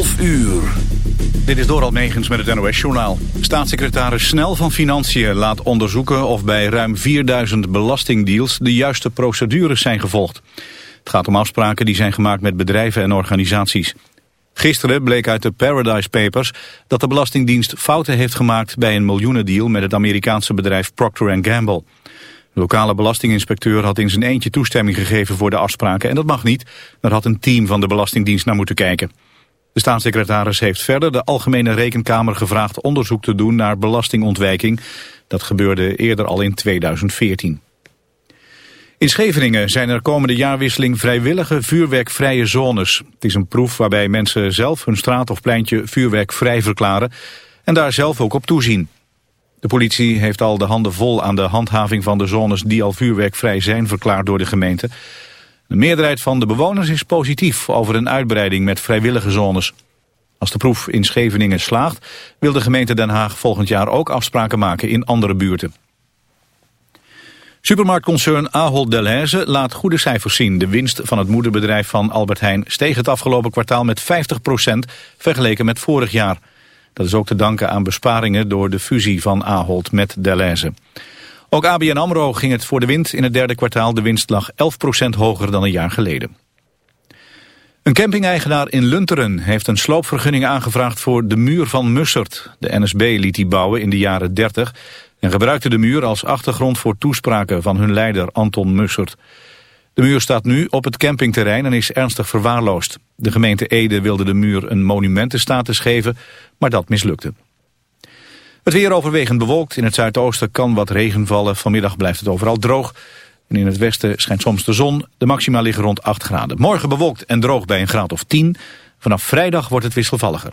11 uur. Dit is Doral Megens met het NOS-journaal. Staatssecretaris Snel van Financiën laat onderzoeken of bij ruim 4000 belastingdeals de juiste procedures zijn gevolgd. Het gaat om afspraken die zijn gemaakt met bedrijven en organisaties. Gisteren bleek uit de Paradise Papers dat de Belastingdienst fouten heeft gemaakt bij een miljoenendeal met het Amerikaanse bedrijf Procter Gamble. De lokale belastinginspecteur had in zijn eentje toestemming gegeven voor de afspraken en dat mag niet. Daar had een team van de Belastingdienst naar moeten kijken. De staatssecretaris heeft verder de Algemene Rekenkamer gevraagd onderzoek te doen naar belastingontwijking. Dat gebeurde eerder al in 2014. In Scheveningen zijn er komende jaarwisseling vrijwillige vuurwerkvrije zones. Het is een proef waarbij mensen zelf hun straat of pleintje vuurwerkvrij verklaren en daar zelf ook op toezien. De politie heeft al de handen vol aan de handhaving van de zones die al vuurwerkvrij zijn verklaard door de gemeente. De meerderheid van de bewoners is positief over een uitbreiding met vrijwillige zones. Als de proef in Scheveningen slaagt, wil de gemeente Den Haag volgend jaar ook afspraken maken in andere buurten. Supermarktconcern Ahold Delhaize laat goede cijfers zien. De winst van het moederbedrijf van Albert Heijn steeg het afgelopen kwartaal met 50% vergeleken met vorig jaar. Dat is ook te danken aan besparingen door de fusie van Ahold met Delhaize. Ook ABN AMRO ging het voor de wind in het derde kwartaal. De winst lag 11% hoger dan een jaar geleden. Een camping-eigenaar in Lunteren heeft een sloopvergunning aangevraagd voor de muur van Mussert. De NSB liet die bouwen in de jaren 30 en gebruikte de muur als achtergrond voor toespraken van hun leider Anton Mussert. De muur staat nu op het campingterrein en is ernstig verwaarloosd. De gemeente Ede wilde de muur een monumentenstatus geven, maar dat mislukte. Het weer overwegend bewolkt. In het zuidoosten kan wat regen vallen. Vanmiddag blijft het overal droog. En in het westen schijnt soms de zon. De maxima liggen rond 8 graden. Morgen bewolkt en droog bij een graad of 10. Vanaf vrijdag wordt het wisselvalliger.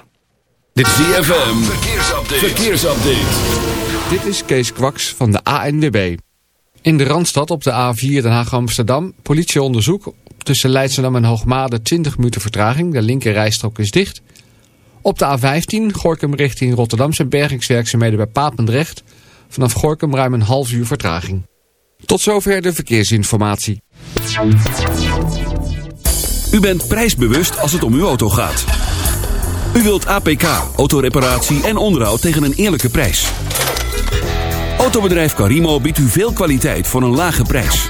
Dit is ZFM. Verkeersupdate. Verkeersupdate. Dit is Kees Kwaks van de ANWB. In de Randstad op de A4 Den Haag-Amsterdam. Politieonderzoek. Tussen Leidschendam en Hoogmade 20 minuten vertraging. De linker rijstrook is dicht. Op de A15 Gorkum richting Rotterdam zijn bergingswerkzaamheden bij Papendrecht. Vanaf Gorkum ruim een half uur vertraging. Tot zover de verkeersinformatie. U bent prijsbewust als het om uw auto gaat. U wilt APK, autoreparatie en onderhoud tegen een eerlijke prijs. Autobedrijf Carimo biedt u veel kwaliteit voor een lage prijs.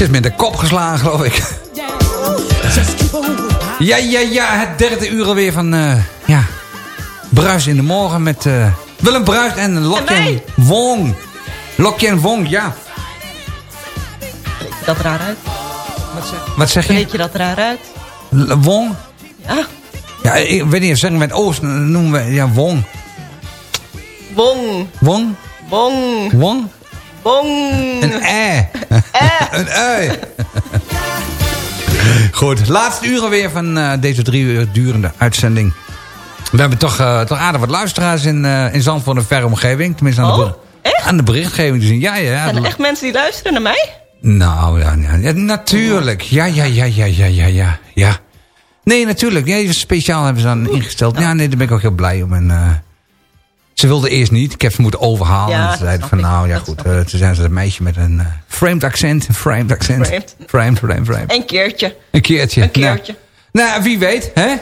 Ze is met de kop geslagen, geloof ik. Ja, ja, ja, het derde uur alweer van... eh, ja, Bruis in de morgen met eh, Willem Bruis en Lokjen. Wong. Lokjen Wong, ja. Dat raar uit? Wat zeg je? Spreek je dat raar uit? L- Wong? Ja. Ja, ik weet niet, zeggen we met Oost noemen we... Ja, Wong. Wong. Wong? Wong. Wong? Wong. Een ei. een ei. Goed, laatste uur alweer van eh, deze drie uur durende uitzending. We hebben toch, eh, toch aardig wat luisteraars in, eh in Zandvoort en verre omgeving. Tenminste aan, de, Oh, ber- aan de berichtgeving te zien. Ja, ja. Zijn er echt mensen die luisteren naar mij? Nou, ja, ja, ja, natuurlijk. Ja, ja, ja, ja, ja, ja, ja. ja. Nee, natuurlijk. Nee, speciaal hebben ze dan ingesteld. Ja, nee, daar ben ik ook heel blij om. En, ze wilde eerst niet. Ik heb ze moeten overhalen. Ja, en dat ze zeiden van, nou ja, goed. eh, toen zijn ze een meisje met een eh, framed accent. Een framed accent. Framed. Framed, framed, framed. Een keertje. Een keertje. Een keertje. Nou, nou, wie weet, hè?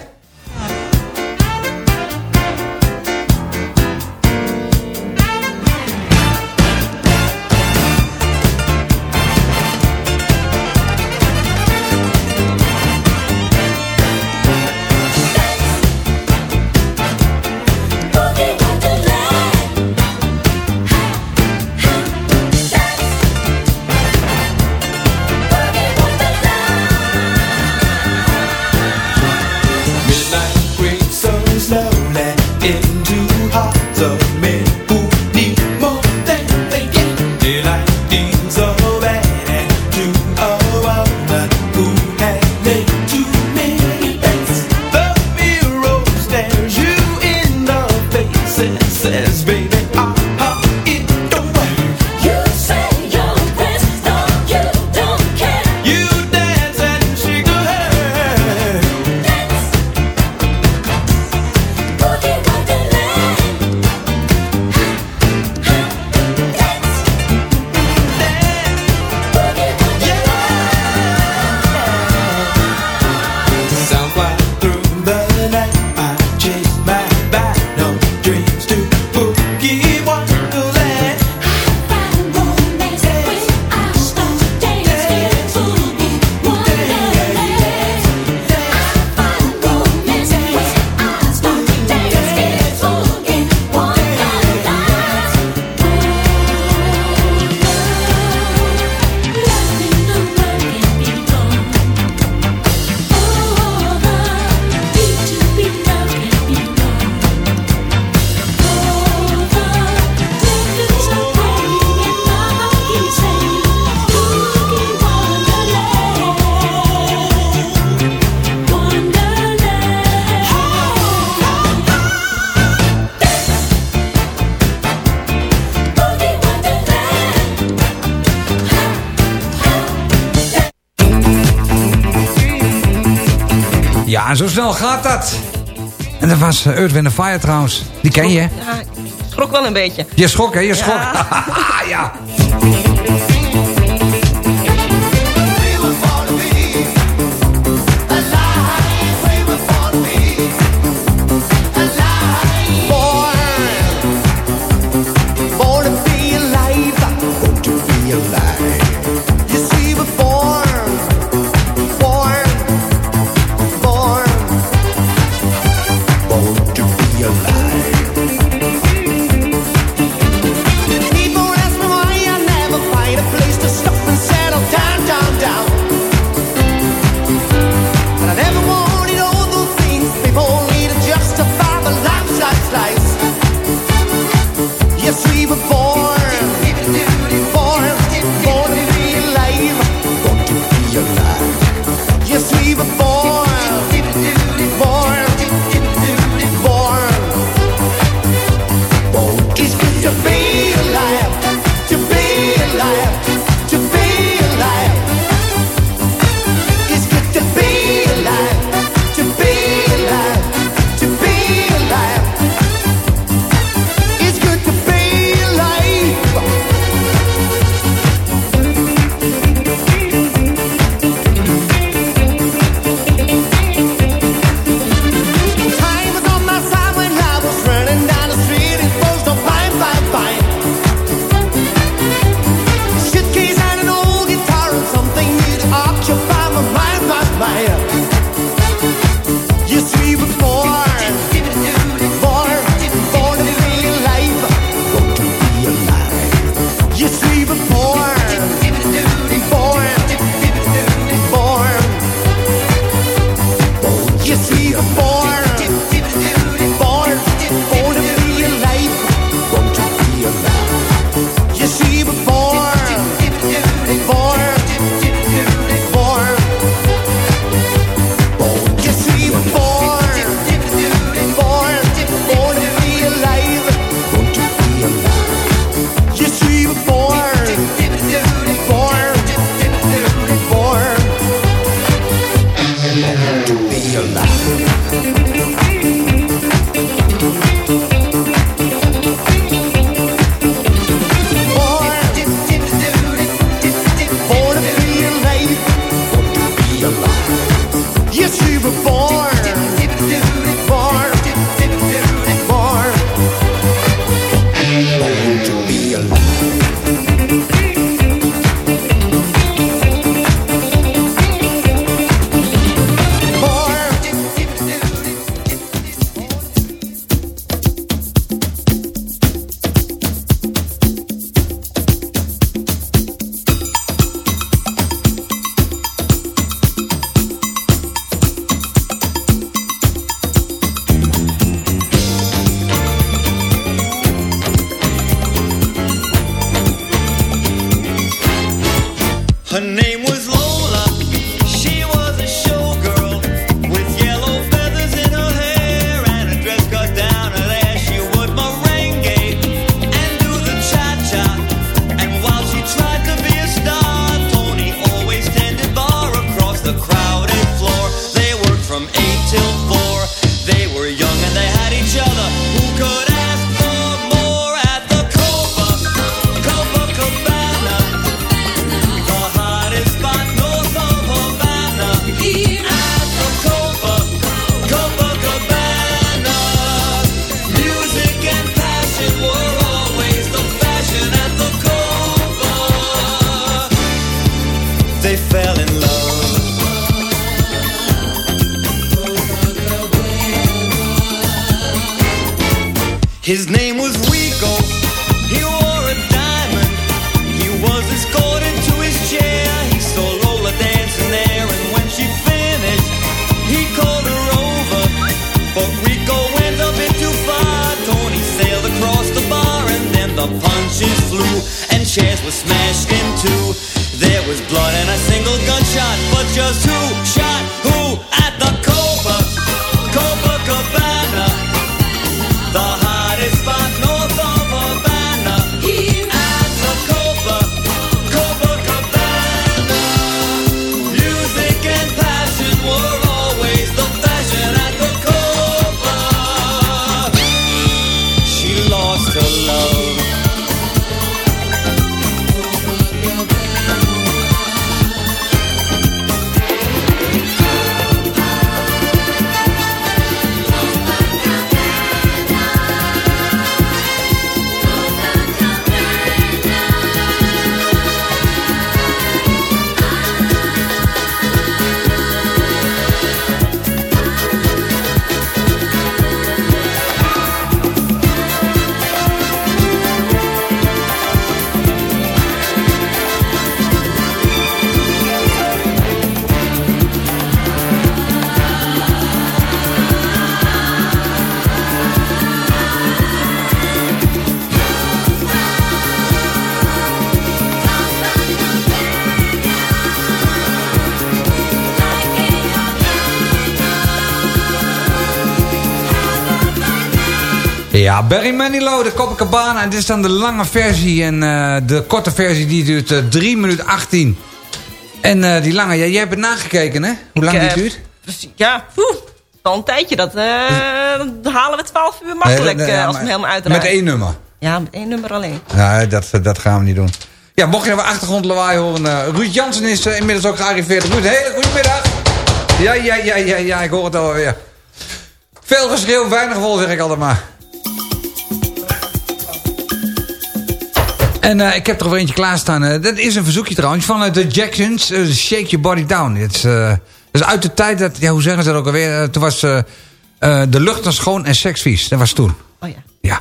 Dat. En dat was uh, Earth, Wind Fire trouwens. Die ken je, hè? Ja, ik schrok wel een beetje. Je schrok, hè? Je schrok. Ja. Ja, Barry Manilow, de Copacabana. En dit is dan de lange versie. En eh, de korte versie die duurt eh 3 minuten 18. En eh, die lange, ja, jij hebt het nagekeken hè? Hoe lang die eh, duurt? Dus, ja, poeh, al een tijdje. Dat, dat halen we 12 uur makkelijk ja, als we hem helemaal uitdraaien. Met één nummer. Ja, met één nummer alleen. Ja, dat, dat gaan we niet doen. Ja, mocht je nou achtergrondlawaai horen. Ruud Jansen is inmiddels ook gearriveerd. Ruud, hele goedemiddag. Ja, ja, ja, ja, ja, ik hoor het alweer. Veel geschreeuw, weinig wol, zeg ik altijd maar. En eh, ik heb er weer eentje klaarstaan. Eh, dat is een verzoekje trouwens van eh, de Jacksons. Shake Your Body Down. Het is, dat is uit de tijd dat... Ja, hoe zeggen ze dat ook alweer? Toen was de lucht dan schoon en seksvies. Dat was toen. Oh ja. Ja.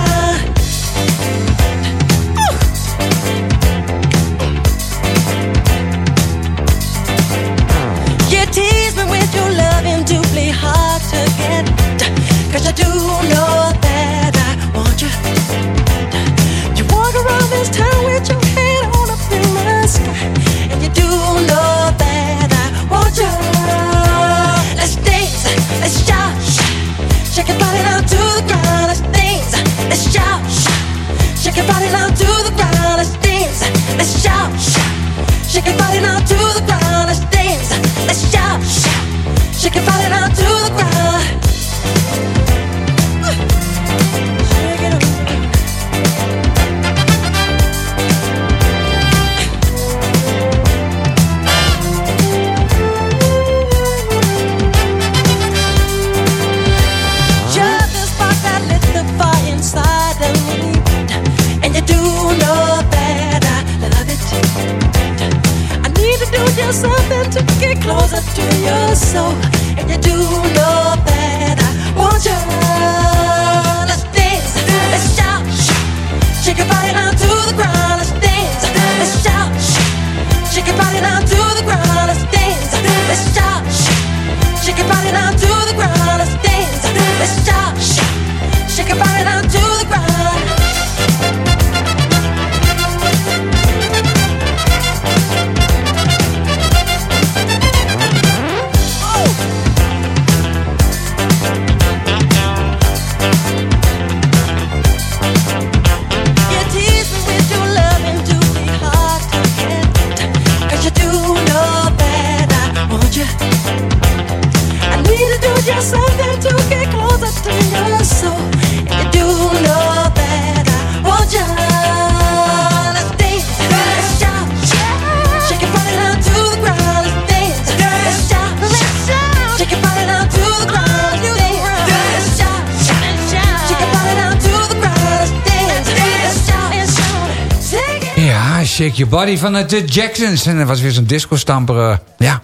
Shake Your Body van eh, de Jacksons. En er was weer zo'n disco-stamper. Eh, ja.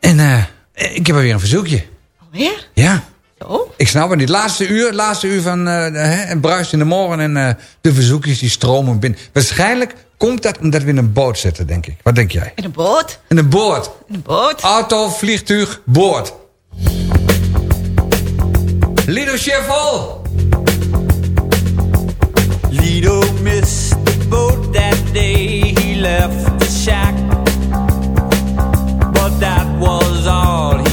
En eh, ik heb er weer een verzoekje. Alweer? Ja. Zo? Ik snap het niet. Laatste uur, laatste uur van hè, bruis in de morgen. En de verzoekjes die stromen binnen. Waarschijnlijk komt dat omdat we in een boot zitten, denk ik. Wat denk jij? In een boot? In een boot. In een boot. Auto, vliegtuig, boot. Lido Cheval. Lido Miss. boat that day he left the shack, but that was all.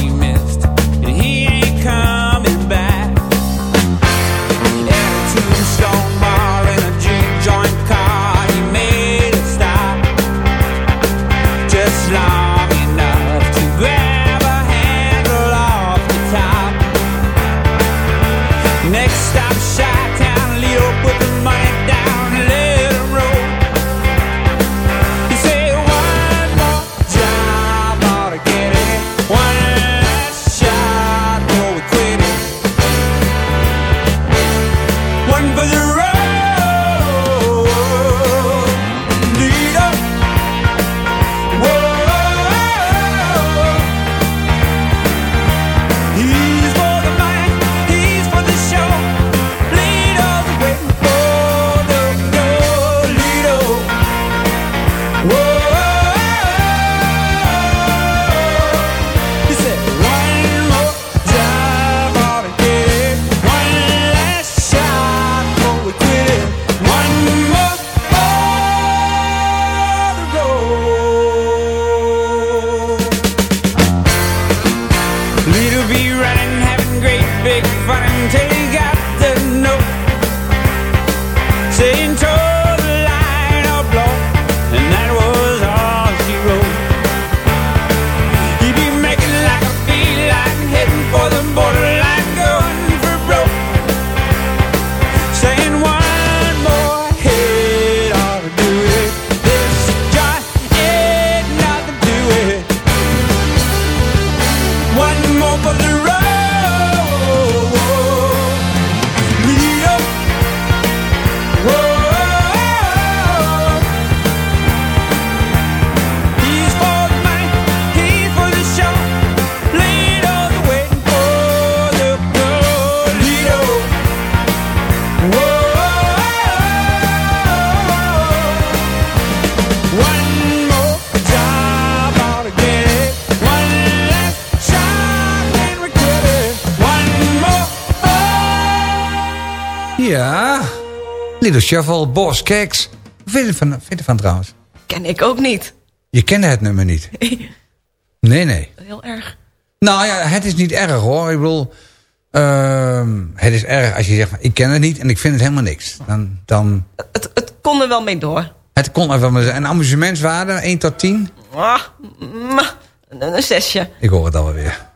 de Shuffle, Boss Keks. Vind je ervan, vind je trouwens? Ken ik ook niet. Je kende het nummer niet? Nee, nee. Heel erg. Nou ja, het is niet erg hoor. Ik bedoel, ehm, het is erg als je zegt, ik ken het niet en ik vind het helemaal niks. Dan, dan... Het, het kon er wel mee door. Het kon er wel mee door. En amusementswaarde, 1 tot 10? Ah, mm, mm, mm, een zesje. Ik hoor het alweer.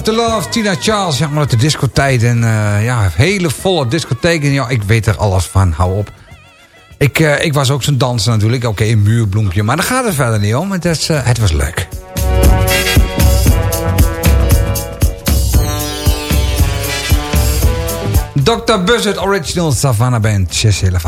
Love to Love, Tina Charles. Ja, maar uit de discotheek. En eh, ja, hele volle discotheek. En ja, ik weet er alles van. Hou op. Ik, eh, ik was ook zo'n danser natuurlijk. Oké, een muurbloempje. Maar daar gaat het verder niet om. Het, eh, het was leuk. Dr. Buzzard Original Savannah Band. Chez la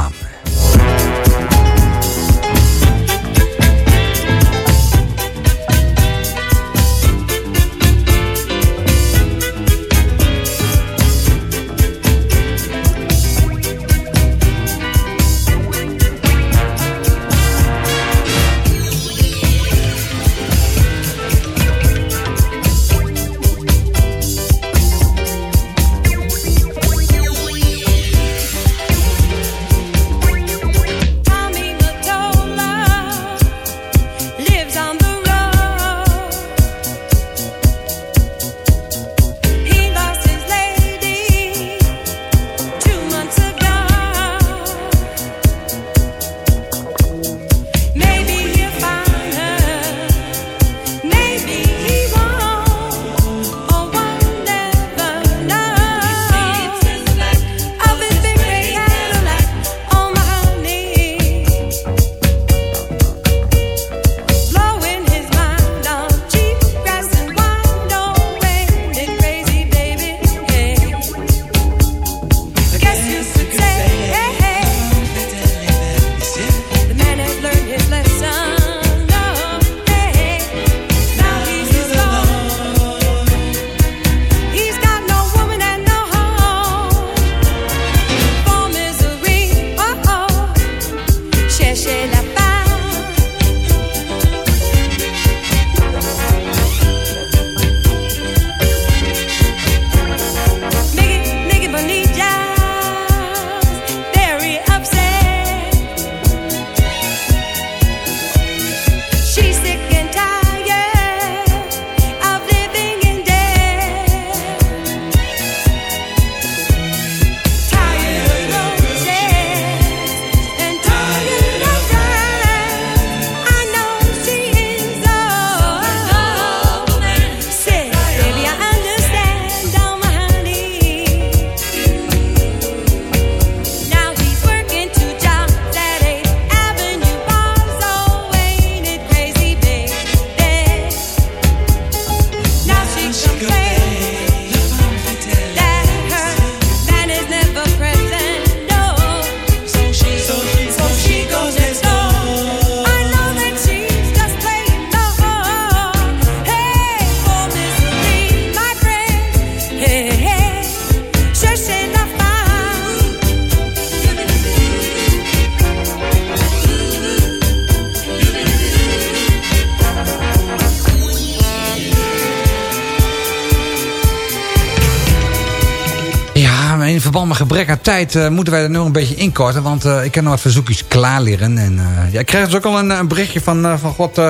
gebrek aan tijd eh, moeten wij er nog een beetje inkorten. Want eh, ik heb nog wat verzoekjes klaar liggen. En eh, ja, ik krijg dus ook al een, een berichtje van, van God.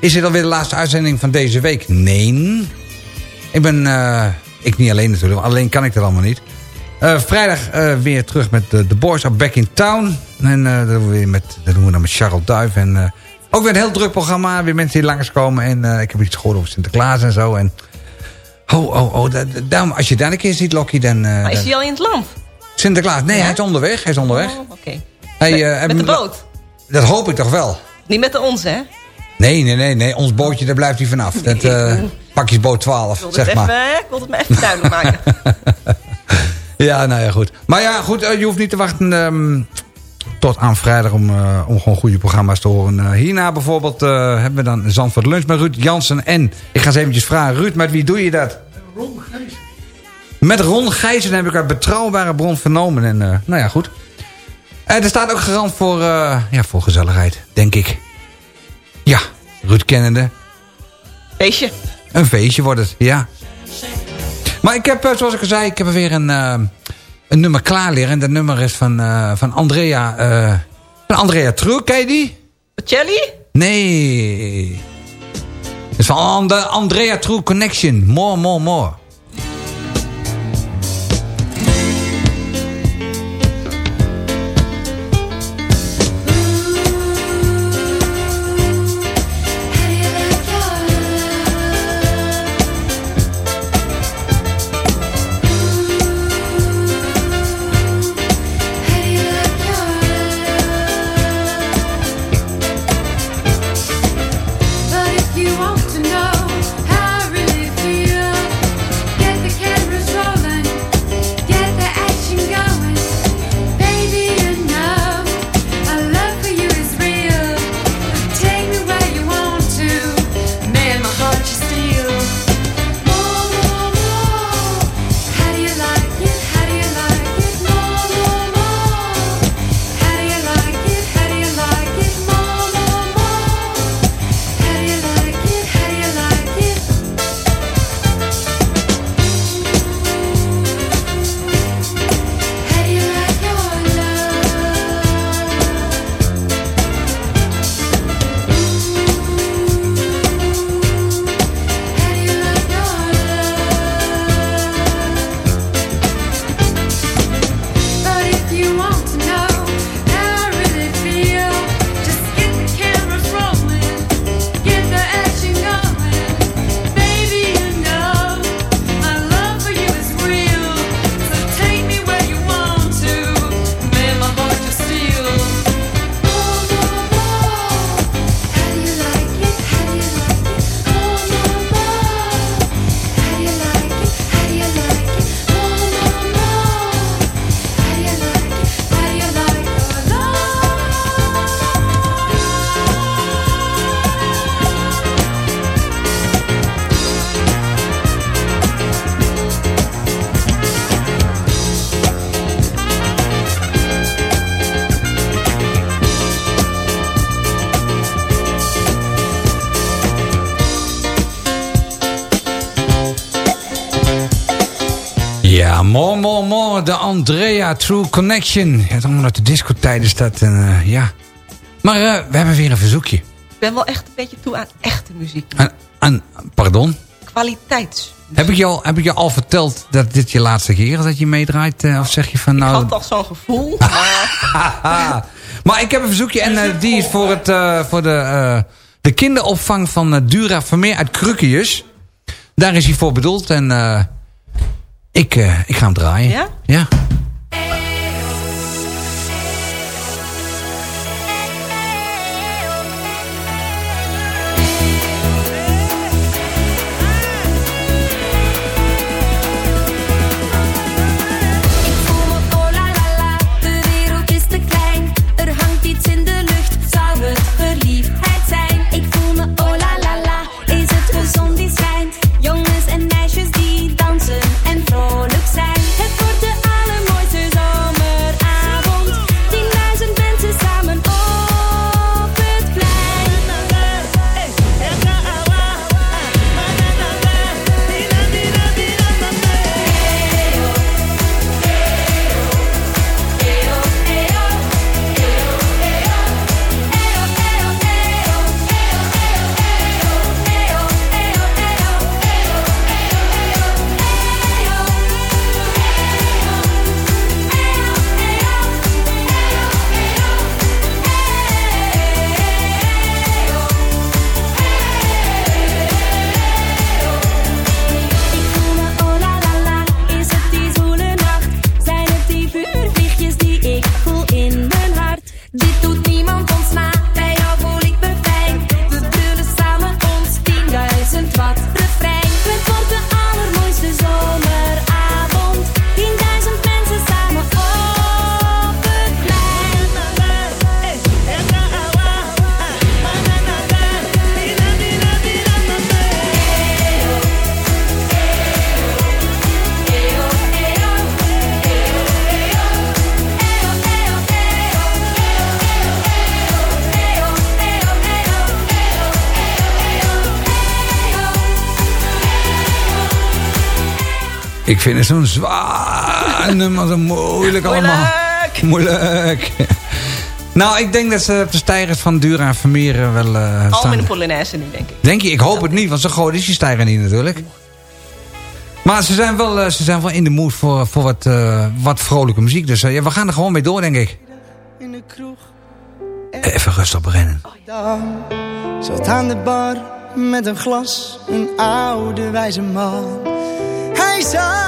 is dit alweer de laatste uitzending van deze week? Nee. Ik ben, ik niet alleen natuurlijk, alleen kan ik dat allemaal niet. Vrijdag weer terug met de, de Boys are back in town. En dat, doen we weer met, dat doen we dan met Charles Duif. En ook weer een heel druk programma. Weer mensen die langskomen. En ik heb iets gehoord over Sinterklaas en zo. En, oh, oh, oh. als je daar een keer ziet, Lokkie, dan... Maar is hij al in het land? Sinterklaas, nee, hij is onderweg. Hij is onderweg. Oh, oké. Hij, Met- eh, met de boot? Dat hoop ik toch wel. Niet met de onze, hè? Nee, nee, nee, nee. Ons bootje, daar blijft hij vanaf. Dat eh, pakjesboot 12, Ik wilde, het zeg maar. even, ik wilde het me even duidelijk maken. Ja, nou ja, goed. Maar ja, goed, eh, je hoeft niet te wachten ehm, tot aan vrijdag om, eh, om gewoon goede programma's te horen. Eh, hierna bijvoorbeeld eh, hebben we dan Zandvoort Lunch met Ruud Jansen. En ik ga eens eventjes vragen, Ruud, met wie doe je dat? Ron Gijs. Met Ron Gijzen heb ik uit betrouwbare bron vernomen. En eh, nou ja, goed. En er staat ook garant voor, eh, ja, voor gezelligheid, denk ik. Ja, Ruud kennende. Feestje. Een feestje wordt het, ja. Maar ik heb, eh, zoals ik al zei, ik heb er weer een, eh, een nummer klaar liggen. En dat nummer is van, eh, van Andrea... eh van Andrea True, ken je die? Celli? Nee. Het is van And- Andrea True Connection. More, more, more. Andrea True Connection. Het allemaal uit de discotijd is dat. En, eh, ja. Maar eh, we hebben weer een verzoekje. Ik ben wel echt een beetje toe aan echte muziek. Aan, aan- pardon? Kwaliteits. Heb ik, je al, heb ik je al verteld dat dit je laatste keer is dat je meedraait? eh, of zeg je van Ik nou... had al zo'n gevoel. Maar ik heb een verzoekje en die is voor, het, voor de, de kinderopvang van Dura Vermeer uit Krukkius. Daar is hij voor bedoeld en ik, eh, ik ga hem draaien. Ja? Ja. Vind het zo'n zwaar nummer, zo moeilijk allemaal. Moeilijk. Nou, ik denk dat ze op de stijgers van Dura Vermeer eh, wel eh, al staan. met een Polonaise nu, denk ik. Denk je? Ik hoop het niet, want zo groot is die stijger niet natuurlijk. Maar ze zijn wel, eh, ze zijn wel in de mood voor, voor wat, eh, wat vrolijke muziek. Dus ja, we gaan er gewoon mee door, denk ik. in de kroeg. Even rustig beginnen. Dan zat aan de bar met een glas een oude wijze man. Hij zei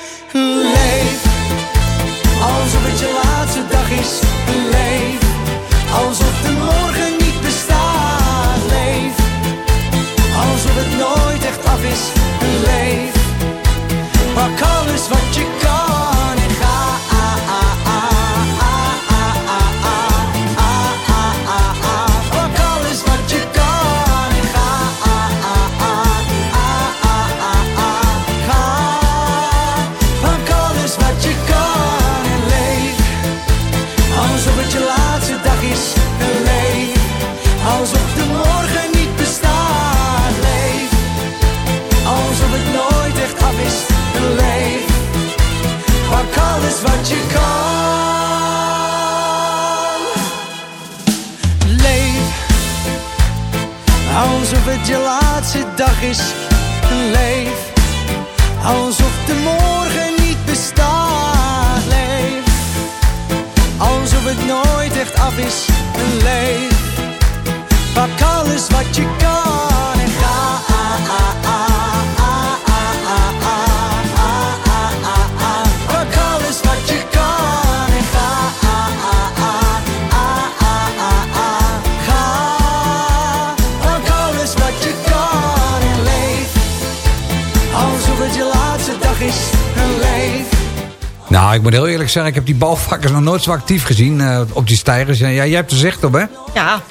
leef. Alsof de morgen niet bestaat, leef. Alsof het nooit echt af is, leef. Is, ik moet heel eerlijk zeggen, ik heb die balvakkers nog nooit zo actief gezien eh, op die stijgers. Ja, jij hebt er zicht op, hè? Ja,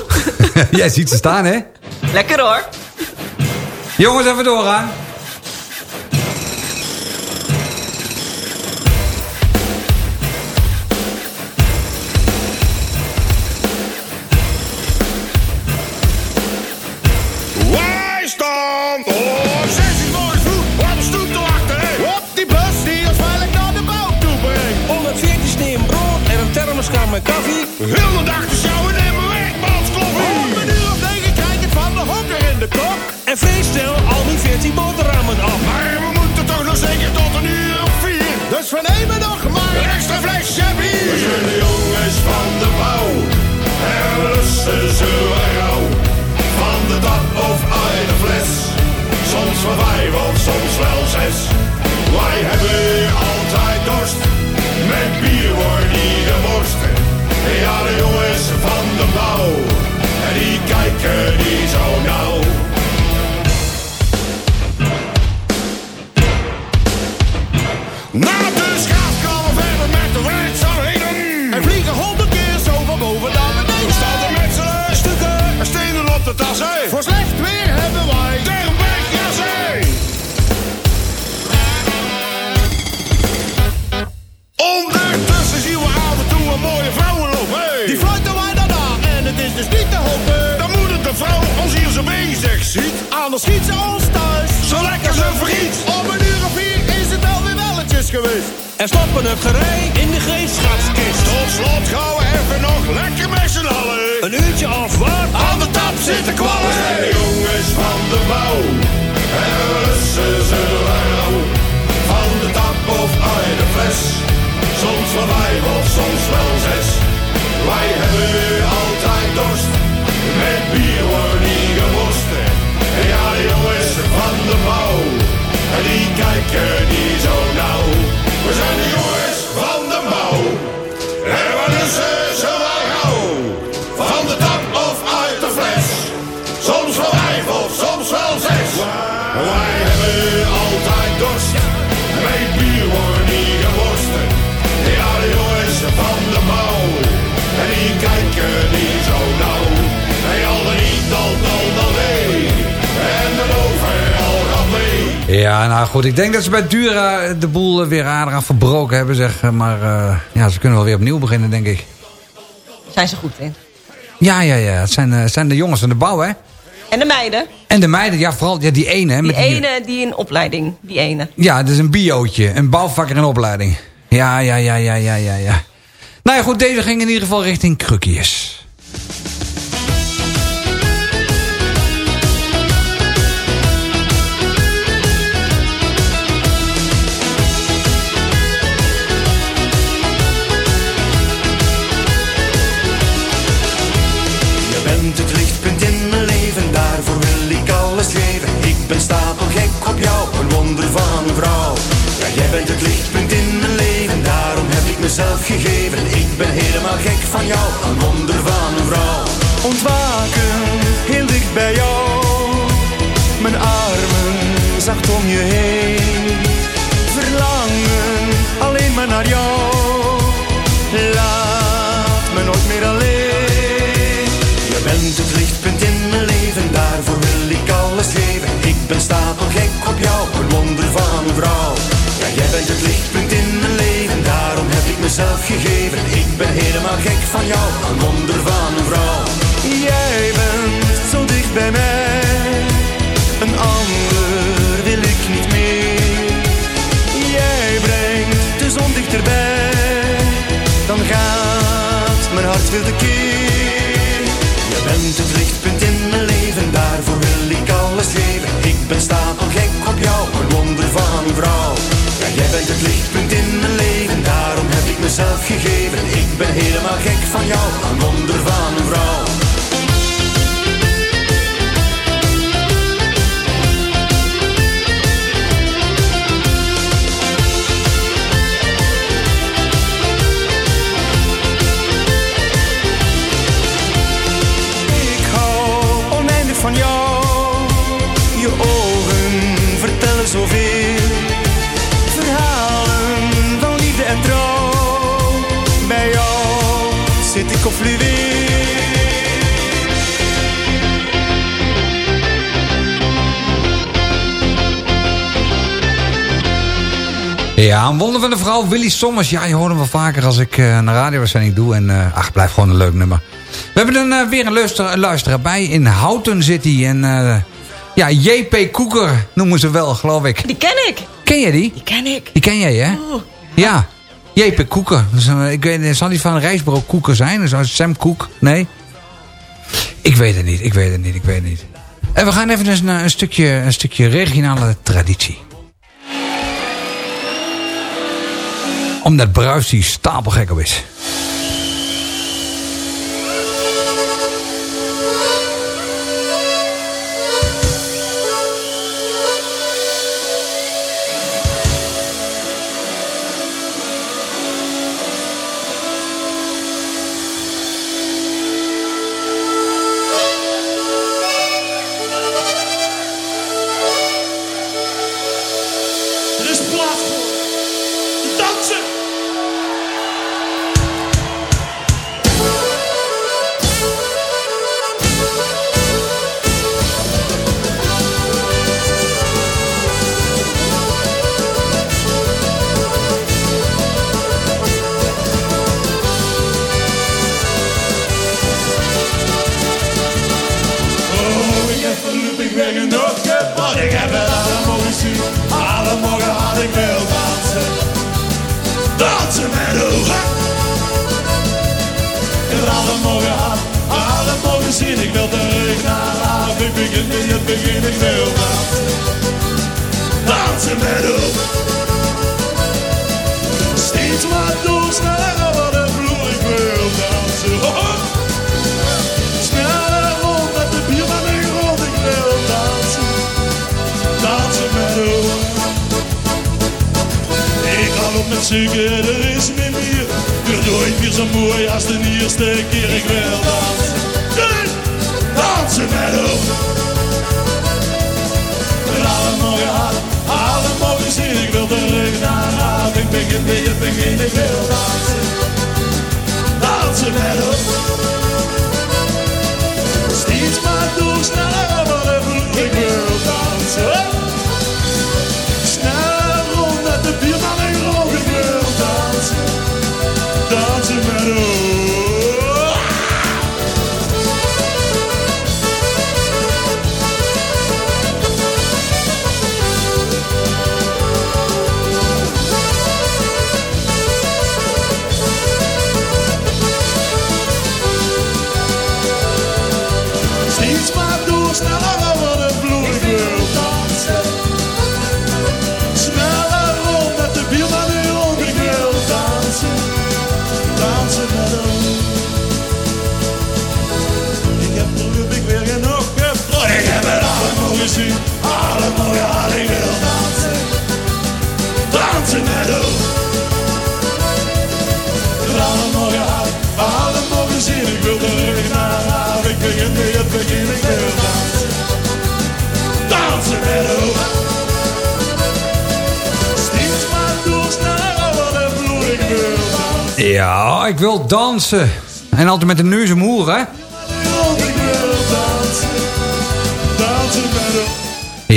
jij ziet ze staan, hè? lekker hoor. Jongens, even doorgaan. Wel denk dat ze bij Dura de boel weer aardig aan verbroken hebben, zeg. Maar eh, ja, ze kunnen wel weer opnieuw beginnen, denk ik. Zijn ze goed in. Ja, ja, ja. Het zijn, eh, het zijn de jongens van de bouw, hè? En de meiden, En de meiden, ja, vooral ja, die ene, hè? die met die- ene die in opleiding, die ene. Ja, dat is een biootje. Een bouwvakker in opleiding. Ja, ja, ja, ja, ja, ja, ja. Nou ja, goed, deze ging in ieder geval richting Krukjes. Mezelf gegeven. Ik ben helemaal gek van jou, een wonder van een vrouw. Ontwaken, heel dicht bij jou, mijn armen zacht om je heen. Verlangen, alleen maar naar jou. Laat me nooit meer alleen. Je bent het lichtpunt in mijn leven, daarvoor wil ik alles geven. Ik ben stapelgek op jou, een wonder van een vrouw. Ja, jij bent het lichtpunt in mijn leven, gegeven, ik ben helemaal gek van jou, een wonder van een vrouw. Jij bent zo dicht bij mij, een ander wil ik niet meer. Jij brengt de zon dichterbij, dan gaat mijn hart weer de keer. Je bent het lichtpunt in mijn leven, daarvoor wil ik alles geven. Ik ben stapelgek op jou, een wonder van een vrouw. Ja, jij bent het lichtpunt in mijn leven, daarom mezelf gegeven. Ik ben helemaal gek van jou, een wonder van een vrouw. Ja, een wonder van de vrouw, Willy Sommers. Ja, je hoort hem wel vaker als ik eh, een radiouitzending doe. En eh, ach, blijft gewoon een leuk nummer. We hebben een, eh, weer een luister, een luisteraar bij. In Houten zit hij. En ja, JP Koeker noemen ze wel, geloof ik. Die ken ik. Ken jij die? Die ken ik. Die ken jij, hè? Ja. JP Koeker. Ik weet, zal die van Rijsbroek Koeker zijn? Het Sam Koek? Nee? Ik weet het niet, ik weet het niet, ik weet het niet. En we gaan even naar een stukje, een stukje regionale traditie. Omdat Bruis die stapelgek is. Begin in het begin, ik wil dansen. Dansen met ogen. Steeds maar door, sneller over de vloer. Ik wil dansen. Oh, oh. Sneller rond met de bierman in rond, ik wil dansen. Dansen met ogen. Ik ga op met suiker, er is meer meer. Duurt nooit meer zo mooi als de eerste keer. Ik wil dansen. Hey! Dansen met. Alle morgen hard, alle zien. Ik wil terug naar. Ik begin ik begin, ik wil dansen. Dansen met ogen. Steeds maar door, sneller de. Dansen met ons. Allemaal gehad, allemaal gezien. Ik wil terug naar af. Ik begin weer het begin, ik wil dansen. Dansen ons. Steeds maar door, over de vloer. Ik wil dansen. Ja, ik wil dansen. En altijd met een neus omhoog, hè?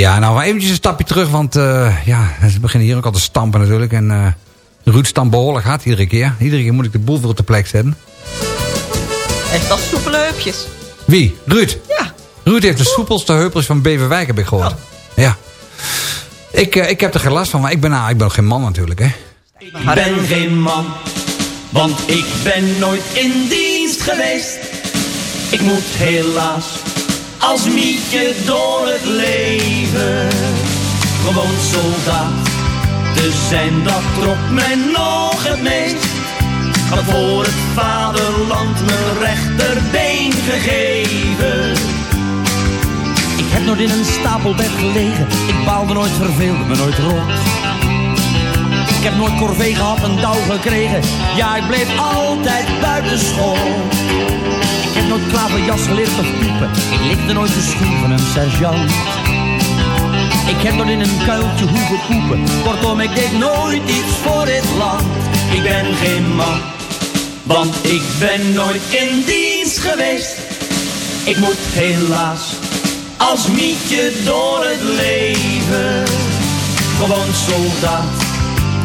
Ja, nou eventjes een stapje terug, want eh, ja, ze beginnen hier ook al te stampen natuurlijk. En eh Ruud stampt behoorlijk hard iedere keer. Iedere keer moet ik de boel weer op de plek zetten. Heeft dat soepele heupjes. Wie? Ruud? Ja. Ruud heeft de soepelste heupels van Beverwijk, heb ik gehoord. Ja. Ik, eh, ik heb er geen last van, maar ik ben, nou, ik ben geen man natuurlijk, hè. Ik ben geen man, want ik ben nooit in dienst geweest. Ik moet helaas als mietje door het leven. Gewoon soldaat te zijn, dat trok mij nog het meest. Had voor het vaderland mijn rechterbeen gegeven. Ik heb nooit in een stapelbed gelegen. Ik baalde nooit, verveelde me nooit rot. Ik heb nooit corvée gehad en dauw gekregen. Ja, ik bleef altijd buiten school. Nooit klaverjas geleerd of piepen. Ik likte nooit de schoen van een sergeant. Ik heb nooit in een kuiltje hoeven poepen. Kortom, ik deed nooit iets voor dit land. Ik ben geen man, want ik ben nooit in dienst geweest. Ik moet helaas als mietje door het leven. Gewoon soldaat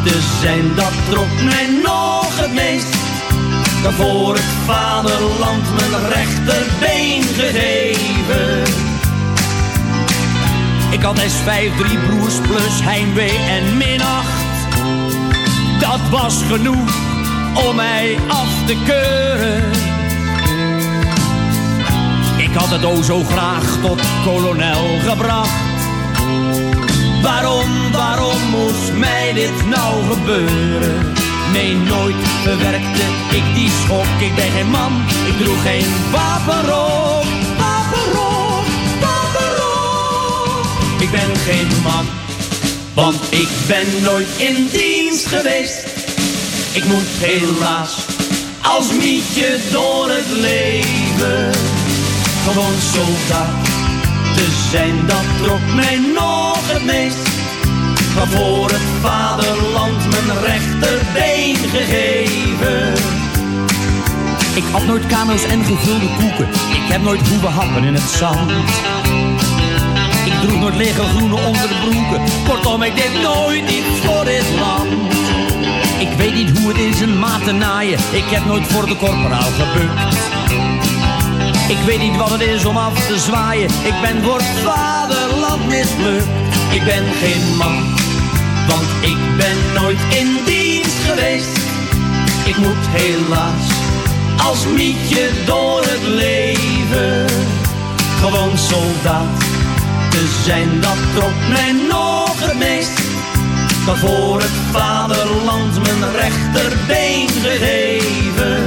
te zijn, dat trok mij nog het meest. Dan voor het vaderland mijn rechterbeen gegeven. Ik had S5, drie broers plus heimwee en minacht. Dat was genoeg om mij af te keuren. Ik had het o zo graag tot kolonel gebracht. Waarom, waarom moest mij dit nou gebeuren? Nee, nooit bewerkte ik die schok. Ik ben geen man, ik droeg geen wapenrok. Wapenrok, wapenrok. Ik ben geen man, want ik ben nooit in dienst geweest. Ik moet helaas als mietje door het leven. Gewoon soldaat te zijn, dat trok mij nog het meest. Maar voor het vaderland mijn rechterbeen gegeven. Ik had nooit kamers en gevulde koeken. Ik heb nooit hoeven happen in het zand. Ik droeg nooit lege groene onderbroeken. Kortom, ik deed nooit iets voor dit land. Ik weet niet hoe het is een maat te naaien. Ik heb nooit voor de korporaal gebukt. Ik weet niet wat het is om af te zwaaien. Ik ben voor het vaderland mislukt. Ik ben geen man, want ik ben nooit in dienst geweest. Ik moet helaas als mietje door het leven. Gewoon soldaat te zijn, dat trok mij nog het meest. Maar voor het vaderland mijn rechterbeen gegeven.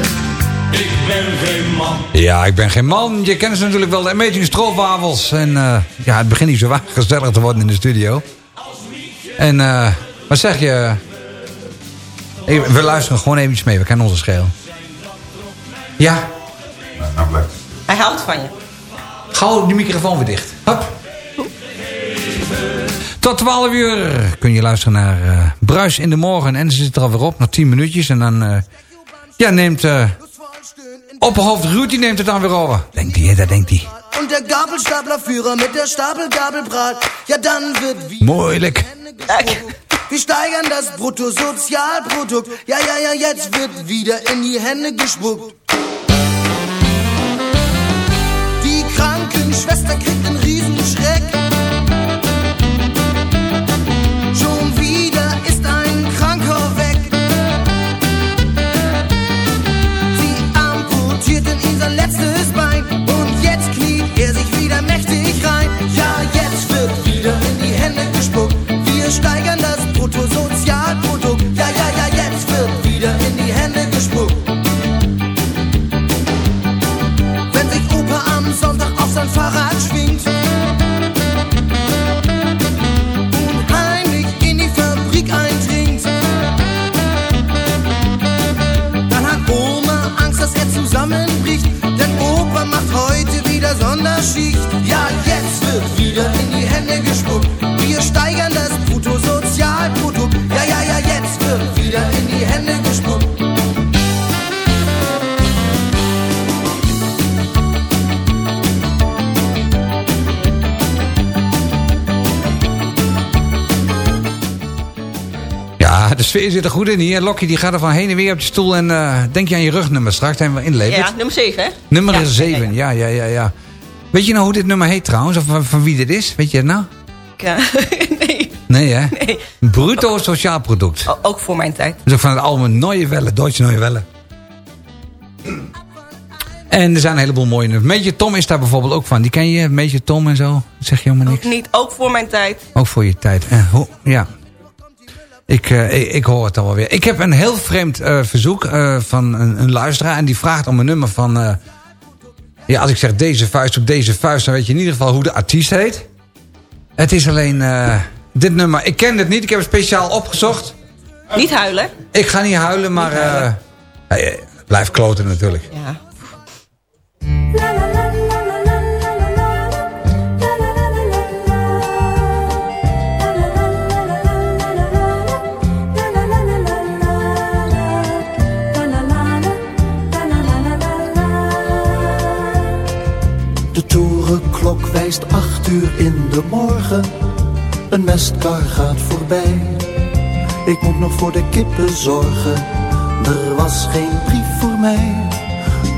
Ik ben geen man. Ja, ik ben geen man. Je kent ze natuurlijk wel, de Amazing Stroopwafels. En eh, ja, het begint niet zo waar gezellig te worden in de studio. En eh, wat zeg je? We luisteren gewoon eventjes mee, we kennen onze scheel. Ja, Hij houdt van je. gauw die microfoon weer dicht. Hop. Tot 12 uur kun je luisteren naar eh, Bruis in de Morgen. En ze zit er alweer op, nog 10 minuutjes. En dan eh, ja, neemt uh, opperhoofd Ruud, die neemt het dan weer over. Denkt hij, dat denkt hij. Und der Gabelstaplerführer mit der Stapelgabel prahlt, ja dann wird wie Moeilijk. Wir steigern das Bruttosozialprodukt. Ja, ja, ja, jetzt wird wieder in die Hände gespuckt. Die Krankenschwester kriegt einen Riesenschreck. Schon wieder ist ein Kranker weg. Sie amputiert in ihm sein er sich wieder mächtig rein. Ja, jetzt wird wieder in die Hände gespuckt. Wir steigern das Bruttosozialprodukt. Ja, ja, ja, jetzt wird wieder in die Hände gespuckt. Wenn sich Opa am Sonntag auf sein Fahrrad schwingt wieder Sonderschicht. Ja, jetzt wird wieder in die Hände gespuckt. Wir steigern das Bruttosozialprodukt. Ja, ja, ja, jetzt wird wieder in die Hände gespuckt. Sfeer zit er goed in hier. Lokkie die gaat er van heen en weer op de stoel. En eh, denk je aan je rugnummer straks, zijn we inleverd. Ja, nummer 7, hè? Nummer Ja, is 7, ja, ja, ja, ja. Weet je nou hoe dit nummer heet trouwens? Of van, van wie dit is? Weet je het nou? Eh, nee, Nee, hè? nee. Bruto sociaal product. O- ook voor mijn tijd. Dat is ook van het album Neue Welle, Deutsche Neue Welle. En er zijn een heleboel mooie nummers. Meetje Tom is daar bijvoorbeeld ook van. Die ken je, Meetje Tom en zo. Zeg je helemaal Ook niks. niet, ook voor mijn tijd. Ook voor je tijd. Eh, ja. Ik, eh, ik, ik hoor het alweer. weer. Ik heb een heel vreemd eh, verzoek eh, van een, een luisteraar. En die vraagt om een nummer van... eh, ja, als ik zeg deze vuist op deze vuist... dan weet je in ieder geval hoe de artiest heet. Het is alleen eh, dit nummer. Ik ken het niet. Ik heb het speciaal opgezocht. Niet huilen. Ik ga niet huilen, maar... eh, hey, blijf kloten natuurlijk. Ja. Torenklok wijst acht uur in de morgen. Een mestkar gaat voorbij. Ik moet nog voor de kippen zorgen. Er was geen brief voor mij.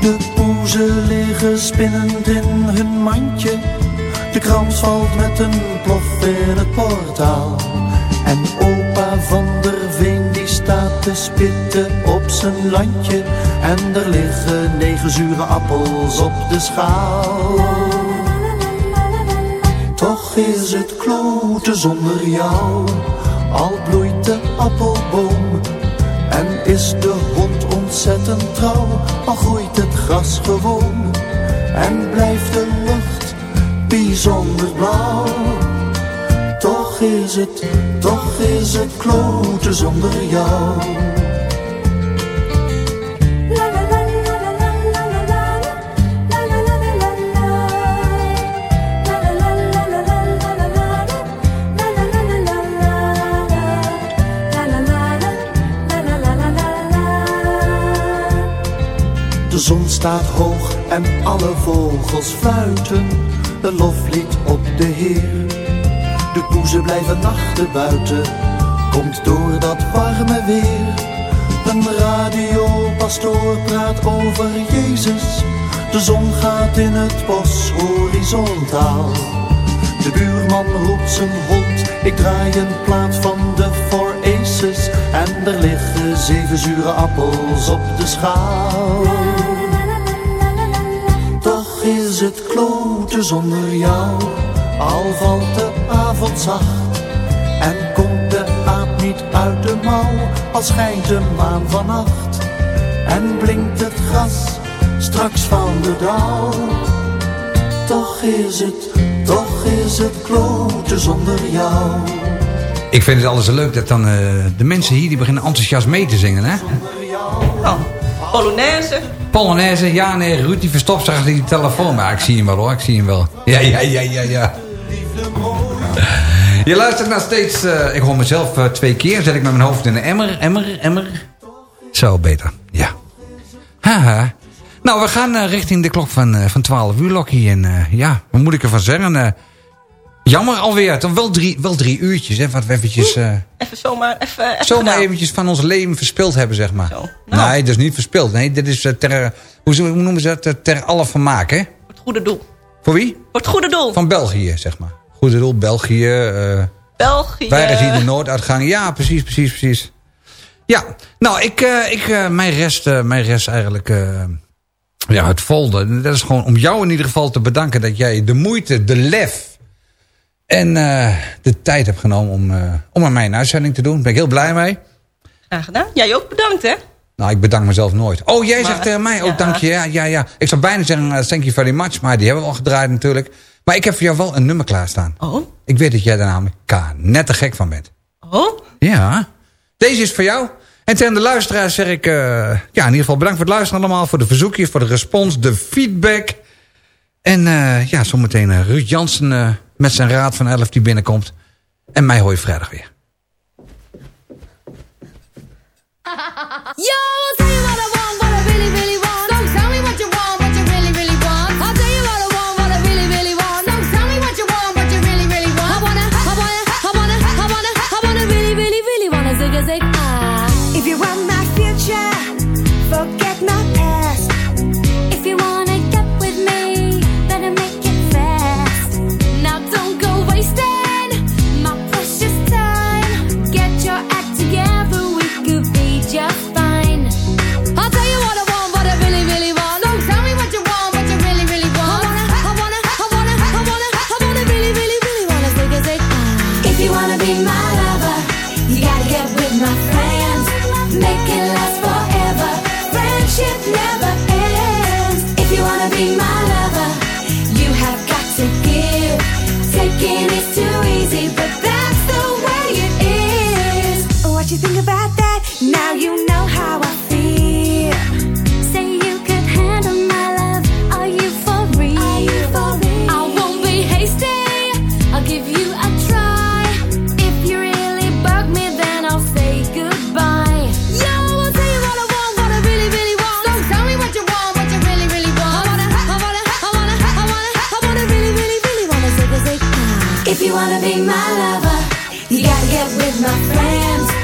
De poezen liggen spinnend in hun mandje. De krant valt met een plof in het portaal. En opa van der Veen die staat te spitten op zijn landje. En er liggen negen zure appels op de schaal. Is het kloten zonder jou. Al bloeit de appelboom. En is de hond ontzettend trouw. Al groeit het gras gewoon. En blijft de lucht bijzonder blauw. Toch is het, toch is het kloten zonder jou. Staat hoog en alle vogels fluiten een loflied op de Heer. De poezen blijven nachten buiten, komt door dat warme weer. Een radiopastoor praat over Jezus. De zon gaat in het bos horizontaal. De buurman roept zijn hond, ik draai een plaat van de Four Aces. En er liggen zeven zure appels op de schaal. Toch is het kloten zonder jou, al valt de avond zacht. En komt de aap niet uit de mouw, al schijnt de maan vannacht. En blinkt het gras straks van de dauw. Toch is het, toch is het kloten zonder jou. Ik vind het alles zo leuk dat dan eh, de mensen hier... die beginnen enthousiast mee te zingen, hè? Oh, Polonaise. Polonaise, ja nee, Ruud die verstopt achter die telefoon. Maar ik zie hem wel hoor, ik zie hem wel. Ja, ja, ja, ja, ja. Je luistert naar steeds... eh, ik hoor mezelf eh, twee keer, zet ik met mijn hoofd in een emmer, emmer, emmer. Zo, beter, ja. Haha. Nou, we gaan eh, richting de klok van, van 12 uur, Lokkie. En ja, wat moet ik ervan zeggen? Jammer alweer, toch wel drie, wel drie uurtjes, hè, wat we eventjes... eh, Even zomaar, even, even zomaar gedaan. eventjes van ons leven verspild hebben, zeg maar. Nou. Nee, dat is niet verspild. Nee, dit is eh, ter... Hoe, hoe noemen ze dat? Eh, Ter alle vermaak, hè? Het goede doel. Voor wie? Voor het goede doel. Van België, zeg maar. Goede doel, België. eh België. wij is hier de Nooduitgang. Ja, precies, precies, precies. Ja, nou, ik, ik, mijn, rest, mijn rest eigenlijk... ja, het volde. Dat is gewoon om jou in ieder geval te bedanken... dat jij de moeite, de lef... en eh, de tijd hebt genomen om, eh, om aan mij een uitzending te doen. Daar ben ik heel blij mee. Graag gedaan. Jij ook bedankt, hè? Nou, ik bedank mezelf nooit. Oh, jij Maar- zegt tegen mij, oh, ja. dank je. Ja, ja, ja. Ik zou bijna zeggen, eh, thank you very much. Maar die hebben we al gedraaid natuurlijk. Maar ik heb voor jou wel een nummer klaarstaan. Oh? Ik weet dat jij daar namelijk net te gek van bent. Oh? Ja. Deze is voor jou. En tegen de luisteraars zeg ik... eh, ja, in ieder geval bedankt voor het luisteren allemaal. Voor de verzoekjes, voor de respons, de feedback. En eh, ja, zometeen eh, Ruud Jansen eh, met zijn raad van 11 die binnenkomt. En mij hoor je vrijdag weer. Yo, If you wanna be my lover, you gotta get with my friends.